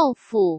豆腐。